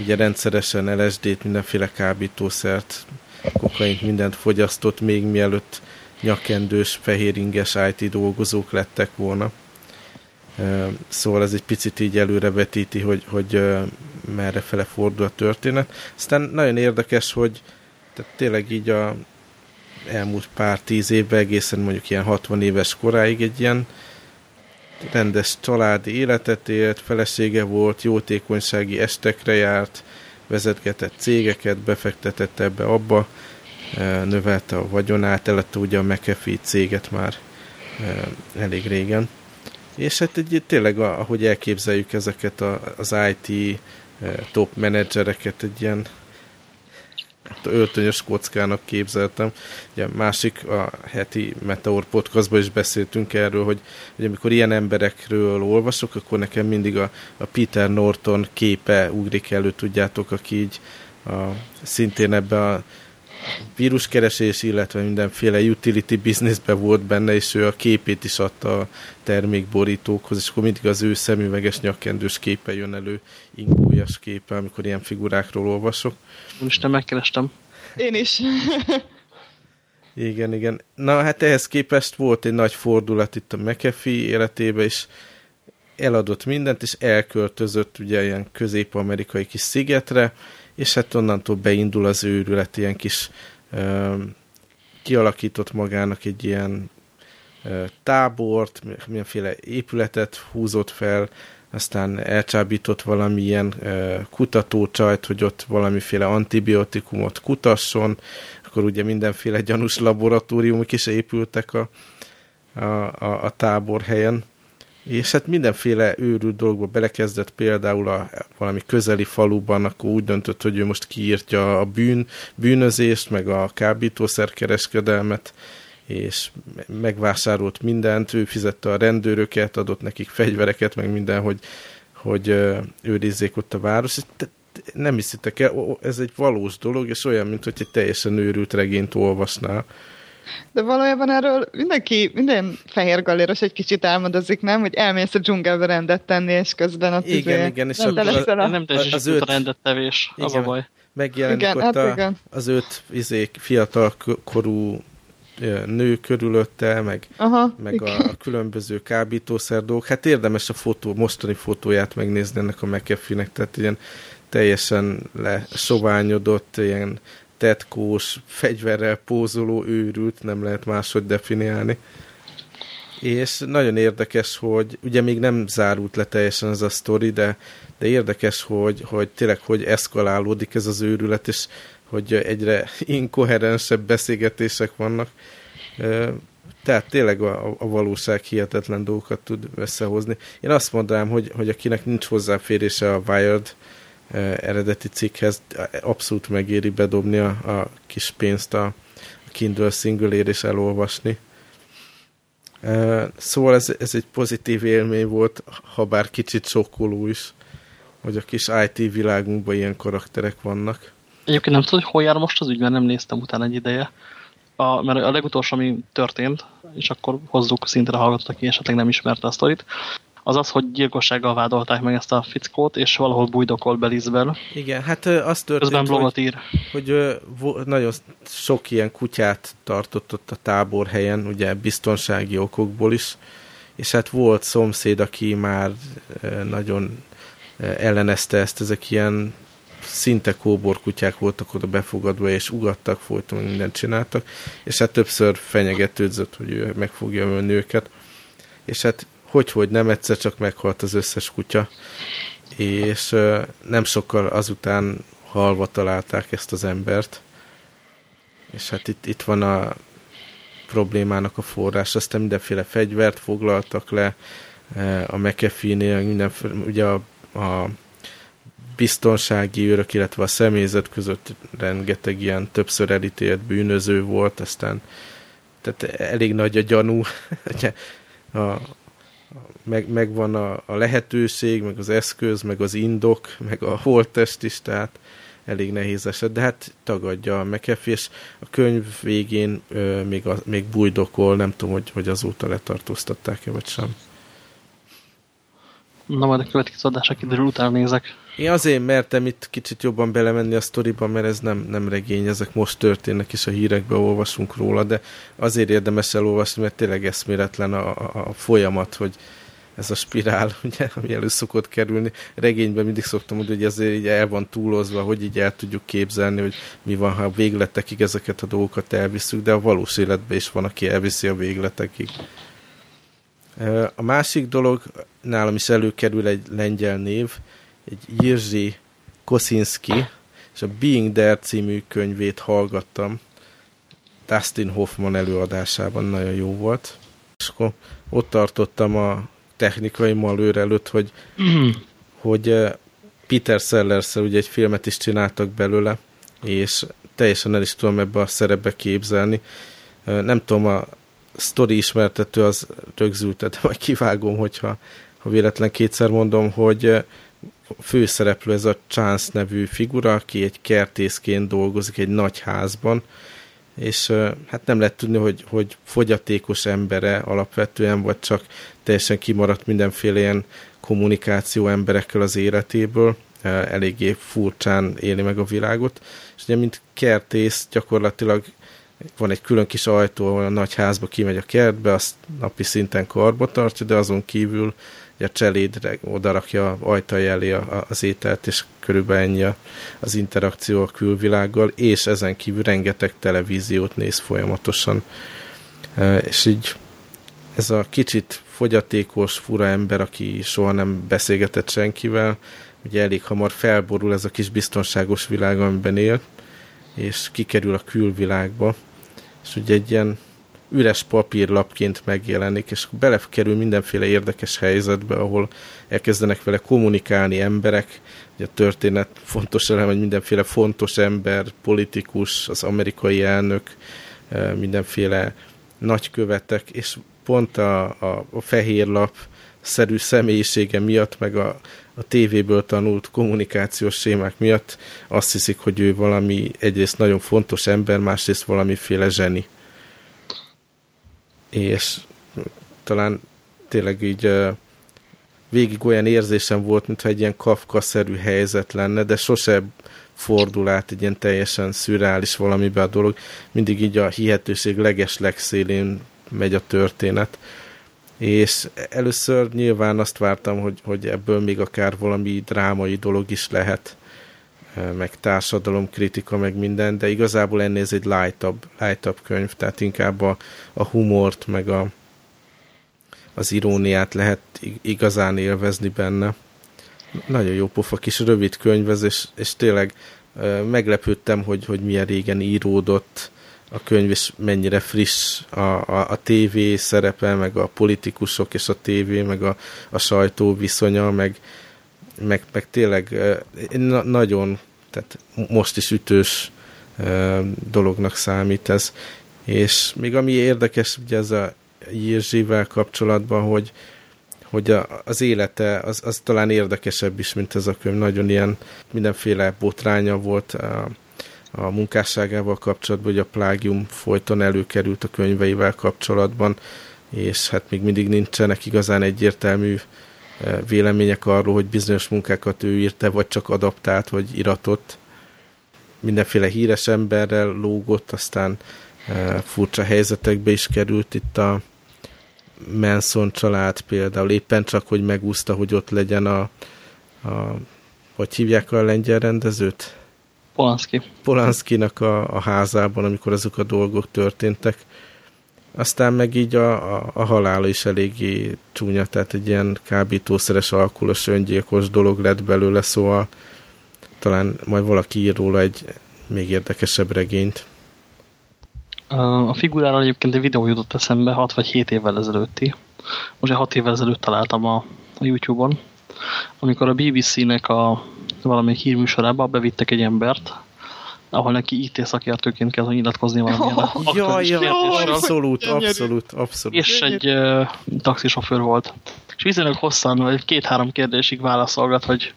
ugye rendszeresen LSD-t, mindenféle kábítószert, kokaint, mindent fogyasztott, még mielőtt nyakendős, fehéringes IT dolgozók lettek volna. Szóval ez egy picit így előrevetíti, hogy, hogy merre fele fordul a történet. Aztán nagyon érdekes, hogy tehát tényleg így a elmúlt pár tíz évben egészen mondjuk ilyen 60 éves koráig egy ilyen rendes családi életet élt, felesége volt, jótékonysági estekre járt, vezetgetett cégeket, befektetett ebbe abba, növelte a vagyonát, eladta ugye a McAfee céget már elég régen. És hát egy, tényleg, ahogy elképzeljük ezeket a, az IT eh, top menedzsereket, egy ilyen öltönyös kockának képzeltem. Ugye másik a heti Meteor podcastban is beszéltünk erről, hogy, hogy amikor ilyen emberekről olvasok, akkor nekem mindig a, a Peter Norton képe ugrik elő, tudjátok, aki így a, szintén ebbe a víruskeresés, illetve mindenféle utility businessbe volt benne, és ő a képét is adta a termékborítókhoz, és akkor mindig az ő szemüveges nyakkendős képe jön elő, ingójas képe, amikor ilyen figurákról olvasok. Most nem megkerestem. Én is. [LAUGHS] igen, igen. Na hát ehhez képest volt egy nagy fordulat itt a McAfee életébe, és eladott mindent, és elköltözött ugye ilyen közép-amerikai kis szigetre, és hát onnantól beindul az őrület, ilyen kis ö, kialakított magának egy ilyen ö, tábort, milyenféle épületet húzott fel, aztán elcsábított valamilyen kutatócsajt, hogy ott valamiféle antibiotikumot kutasson, akkor ugye mindenféle gyanús laboratóriumok is épültek a, a, a, a táborhelyen, és hát mindenféle őrült dolgokba belekezdett, például a valami közeli faluban, akkor úgy döntött, hogy ő most kiírtja a bűn, bűnözést, meg a kábítószerkereskedelmet, és megvásárolt mindent, ő fizette a rendőröket, adott nekik fegyvereket, meg minden, hogy, hogy őrizzék ott a város. Nem hiszitek el, ez egy valós dolog, és olyan, mint hogy egy teljesen őrült regényt olvasnál. De valójában erről mindenki, minden fehér galéros egy kicsit álmodozik, nem? Hogy elmész a dzsungelbe rendet tenni, és közben a tüzé... Igen, igen, és nem, a, a, nem teljesít az öt, a rendet tevés, igen, az a baj. Megjelenik igen, ott hát a, igen. az öt izék, fiatal korú nő körülötte, meg, Aha, meg a, a különböző kábítószer dolgok. Hát érdemes a fotó, mostani fotóját megnézni ennek a McAfee-nek, tehát ilyen teljesen lesoványodott, ilyen tetkós, fegyverrel pózoló őrült, nem lehet máshogy definiálni. És nagyon érdekes, hogy ugye még nem zárult le teljesen ez a sztori, de, de érdekes, hogy, hogy tényleg hogy eszkalálódik ez az őrület, és hogy egyre inkoherensebb beszélgetések vannak. Tehát tényleg a, a valóság hihetetlen dolgokat tud összehozni. Én azt mondanám, hogy, hogy akinek nincs hozzáférése a Wired eredeti cikkhez, abszolút megéri bedobni a, a kis pénzt a, Kindle single és elolvasni. Szóval ez, ez egy pozitív élmény volt, ha bár kicsit sokkoló is, hogy a kis IT világunkban ilyen karakterek vannak. Egyébként nem tudod, hogy hol jár most az ügy, mert nem néztem utána egy ideje. A, mert a legutolsó, ami történt, és akkor hozzuk szintre hallgatott, aki esetleg nem ismerte a sztorit, az az, hogy gyilkossággal vádolták meg ezt a fickót, és valahol bújdokol Belizbel. Igen, hát az történt, blogot ír. hogy, hogy nagyon sok ilyen kutyát tartott ott a táborhelyen, ugye biztonsági okokból is, és hát volt szomszéd, aki már nagyon ellenezte ezt, ezek ilyen szinte kóborkutyák voltak oda befogadva, és ugattak, folyton mindent csináltak, és hát többször fenyegetődzött, hogy ő meg fogja őket. És hát hogy, hogy nem egyszer csak meghalt az összes kutya, és nem sokkal azután halva találták ezt az embert, és hát itt, itt van a problémának a forrás, aztán mindenféle fegyvert foglaltak le, a McAfee-nél, mindenféle, ugye a, a biztonsági őrök, illetve a személyzet között rengeteg ilyen többször elítélt bűnöző volt, aztán tehát elég nagy a gyanú, [LAUGHS] a, meg, megvan a, a lehetőség, meg az eszköz, meg az indok, meg a holttest is, tehát elég nehéz eset, de hát tagadja a McAfee, és a könyv végén ö, még, a, még bújdokol, nem tudom, hogy, hogy azóta letartóztatták-e, vagy sem. Na majd a következő adásra kiderül, utána nézek. Én azért mertem itt kicsit jobban belemenni a sztoriba, mert ez nem, nem regény, ezek most történnek, és a hírekbe olvasunk róla, de azért érdemes elolvasni, mert tényleg eszméletlen a, a, a folyamat, hogy ez a spirál, [LAUGHS] ugye, ami elő szokott kerülni. Regényben mindig szoktam mondani, hogy ezért így el van túlozva, hogy így el tudjuk képzelni, hogy mi van, ha a végletekig ezeket a dolgokat elviszük, de a valós életben is van, aki elviszi a végletekig. A másik dolog, nálam is előkerül egy lengyel név, egy Jirzsi Kosinski, és a Being There című könyvét hallgattam. Dustin Hoffman előadásában nagyon jó volt. És akkor ott tartottam a technikai malőr előtt, hogy, hogy Peter sellers ugye egy filmet is csináltak belőle, és teljesen el is tudom ebbe a szerepbe képzelni. Nem tudom, a sztori ismertető az rögzültet, majd kivágom, hogyha ha véletlen kétszer mondom, hogy főszereplő ez a Chance nevű figura, aki egy kertészként dolgozik egy nagy házban, és hát nem lehet tudni, hogy, hogy fogyatékos embere alapvetően, vagy csak teljesen kimaradt mindenféle ilyen kommunikáció emberekkel az életéből, eléggé furcsán éli meg a világot, és ugye mint kertész gyakorlatilag van egy külön kis ajtó, a nagy házba kimegy a kertbe, azt napi szinten karba tartja, de azon kívül a cseléd odarakja ajtaj elé az ételt, és körülbelül ennyi az interakció a külvilággal, és ezen kívül rengeteg televíziót néz folyamatosan. És így ez a kicsit fogyatékos, fura ember, aki soha nem beszélgetett senkivel, ugye elég hamar felborul ez a kis biztonságos világ, amiben él, és kikerül a külvilágba, és ugye egy ilyen üres papírlapként megjelenik, és belekerül mindenféle érdekes helyzetbe, ahol elkezdenek vele kommunikálni emberek. Ugye a történet fontos elem, hogy mindenféle fontos ember, politikus, az amerikai elnök, mindenféle nagykövetek, és pont a, a, a fehér lap szerű személyisége miatt, meg a, a tévéből tanult kommunikációs sémák miatt azt hiszik, hogy ő valami egyrészt nagyon fontos ember, másrészt valamiféle zseni. És talán tényleg így végig olyan érzésem volt, mintha egy ilyen kafkaszerű helyzet lenne, de sose fordul át egy ilyen teljesen szürreális valamibe a dolog. Mindig így a hihetőség leges legszélén megy a történet. És először nyilván azt vártam, hogy, hogy ebből még akár valami drámai dolog is lehet, meg kritika, meg minden, de igazából ennél ez egy light-up, light könyv, tehát inkább a, a humort, meg a, az iróniát lehet igazán élvezni benne. Nagyon jó pofa kis rövid könyv ez, és, és tényleg meglepődtem, hogy, hogy milyen régen íródott, a könyv, és mennyire friss a, a, a tévé szerepe, meg a politikusok és a tévé, meg a, a sajtó viszonya, meg, meg, meg tényleg na, nagyon, tehát most is ütős dolognak számít ez. És még ami érdekes, ugye ez a Jirzsivel kapcsolatban, hogy, hogy a, az élete az, az talán érdekesebb is, mint ez a könyv. Nagyon ilyen mindenféle botránya volt a, a munkásságával kapcsolatban, hogy a plágium folyton előkerült a könyveivel kapcsolatban, és hát még mindig nincsenek igazán egyértelmű e, vélemények arról, hogy bizonyos munkákat ő írta, vagy csak adaptált, vagy iratott. Mindenféle híres emberrel lógott, aztán e, furcsa helyzetekbe is került itt a Manson család például, éppen csak, hogy megúszta, hogy ott legyen a, a hogy hívják a lengyel rendezőt? Polanski. Polanskinak a, a házában, amikor azok a dolgok történtek. Aztán meg így a, a, a halála is eléggé csúnya, tehát egy ilyen kábítószeres, alkoholos, öngyilkos dolog lett belőle, szóval talán majd valaki ír róla egy még érdekesebb regényt. A figuráról egyébként egy videó jutott eszembe 6 vagy 7 évvel ezelőtti. Most 6 évvel ezelőtt találtam a, a YouTube-on, amikor a BBC-nek a valami hírműsorába bevittek egy embert, ahol neki IT szakértőként kell nyilatkozni valamilyen oh, jaj, jaj, abszolút, abszolút, abszolút. És egy uh, taxisofőr volt. És viszonylag hosszan, vagy két-három kérdésig válaszolgat, hogy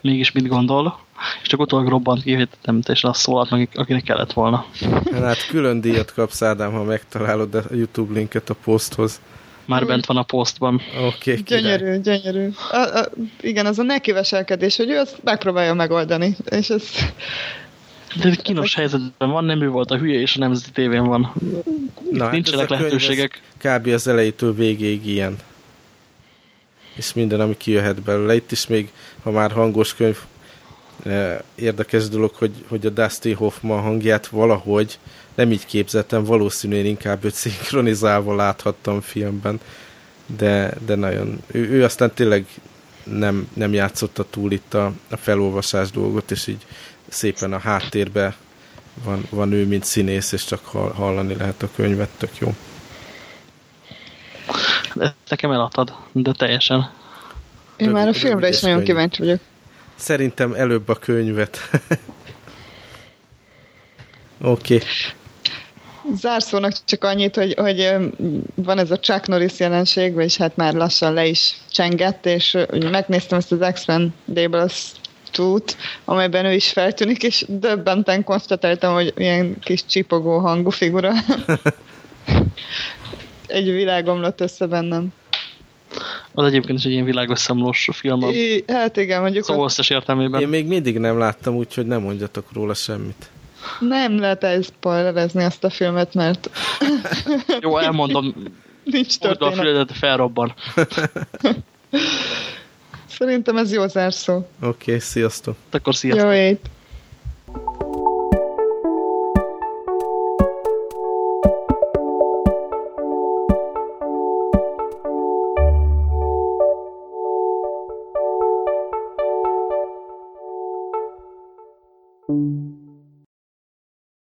mégis mit gondol, és csak utólag robbant ki, hogy nem és azt szólalt meg, akinek kellett volna. Hát külön díjat kapsz, Ádám, ha megtalálod a YouTube linket a poszthoz. Már bent van a posztban. Oké, okay, Gyönyörű, gyönyörű. A, a, igen, az a nekiveselkedés, hogy ő azt megpróbálja megoldani, és ez... De kínos helyzetben van, nem ő volt a hülye, és a Nemzeti Tévén van. Na, hát Nincsenek hát lehetőségek. Kb. az elejétől végéig ilyen. És minden, ami kijöhet belőle. Itt is még, ha már hangos könyv, érdekes dolog, hogy, hogy a Dusty Hoffman hangját valahogy nem így képzettem, valószínűen inkább őt szinkronizálva láthattam filmben, de, de nagyon, ő, ő aztán tényleg nem, nem játszotta túl itt a, a felolvasás dolgot, és így szépen a háttérbe van, van ő, mint színész, és csak hallani lehet a könyvet, tök jó. De nekem eladtad, de teljesen. Én már a filmre is nagyon könyv. kíváncsi vagyok. Szerintem előbb a könyvet. [LAUGHS] Oké. Okay. Zárszónak csak annyit, hogy, hogy van ez a Chuck Norris jelenség, és hát már lassan le is csengett, és megnéztem ezt az Expendables út, amelyben ő is feltűnik, és döbbenten konstatáltam, hogy ilyen kis csipogó hangú figura. [LAUGHS] egy világ omlott össze bennem. Az egyébként is egy ilyen világösszemlós film. I, hát igen, mondjuk. Szóval összes értelmében. Én még mindig nem láttam, úgyhogy nem mondjatok róla semmit. Nem lehet spoilerezni azt a filmet, mert... [LAUGHS] Jó, elmondom. Nincs történet. a füledet felrobban. Szerintem ez jó zárszó. Oké, okay, sziasztok. Akkor sziasztok. Jó ét.